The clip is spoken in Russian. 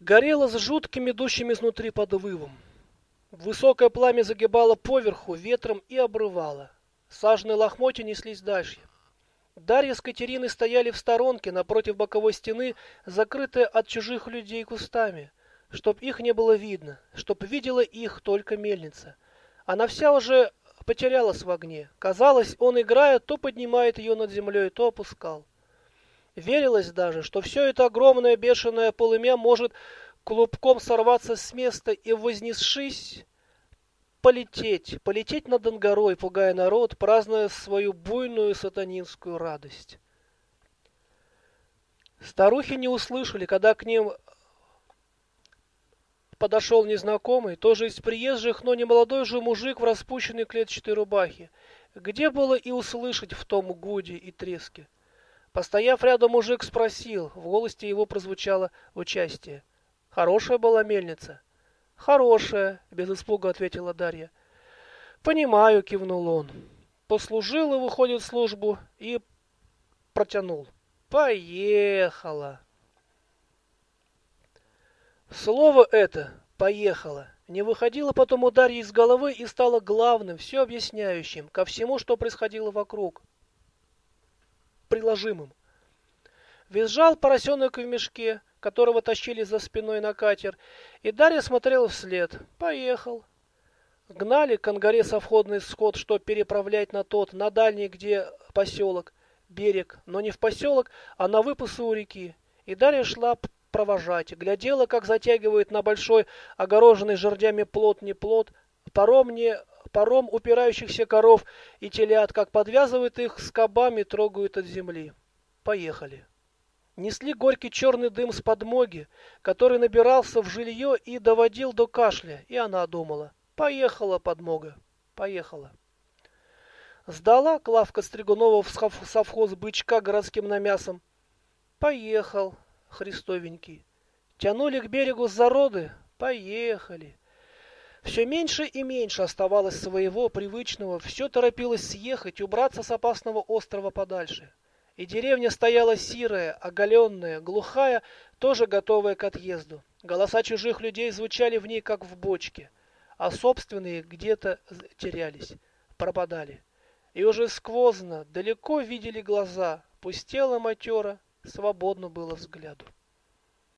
горела с жутким идущим изнутри подвывом. Высокое пламя загибало поверху ветром и обрывало. Сажные лохмотья неслись дальше. Дарья с Катериной стояли в сторонке напротив боковой стены, закрытые от чужих людей кустами, чтоб их не было видно, чтоб видела их только мельница. Она вся уже потерялась в огне. Казалось, он, играя, то поднимает ее над землей, то опускал. Верилось даже, что все это огромное бешеное полымя может клубком сорваться с места и, вознесшись, полететь, полететь над Ангарой, пугая народ, празднуя свою буйную сатанинскую радость. Старухи не услышали, когда к ним подошел незнакомый, тоже из приезжих, но не молодой же мужик в распущенной клетчатой рубахе. Где было и услышать в том гуде и треске? Постояв рядом, мужик спросил, в голосе его прозвучало участие. «Хорошая была мельница?» «Хорошая», — без испуга ответила Дарья. «Понимаю», — кивнул он. Послужил и выходит службу и протянул. «Поехала!» Слово это «поехало» не выходило потом у Дарьи из головы и стало главным, все объясняющим, ко всему, что происходило вокруг приложимым. Визжал поросенок в мешке, которого тащили за спиной на катер, и Дарья смотрела вслед. Поехал. Гнали к ангаре совходный скот, что переправлять на тот, на дальний, где поселок, берег, но не в поселок, а на выпасы у реки. И Дарья шла провожать, глядела, как затягивает на большой, огороженный жердями плот не плот, паром не паром упирающихся коров и телят, как подвязывают их скобами, трогают от земли. Поехали. Несли горький черный дым с подмоги, который набирался в жилье и доводил до кашля, и она думала, поехала подмога, поехала. Сдала Клавка Стригунова в совхоз бычка городским намясом. Поехал, христовенький. Тянули к берегу зароды, поехали. Все меньше и меньше оставалось своего привычного, все торопилось съехать, убраться с опасного острова подальше. И деревня стояла сирая, оголенная, глухая, тоже готовая к отъезду. Голоса чужих людей звучали в ней, как в бочке, а собственные где-то терялись, пропадали. И уже сквозно, далеко видели глаза, пустела матера, свободно было взгляду.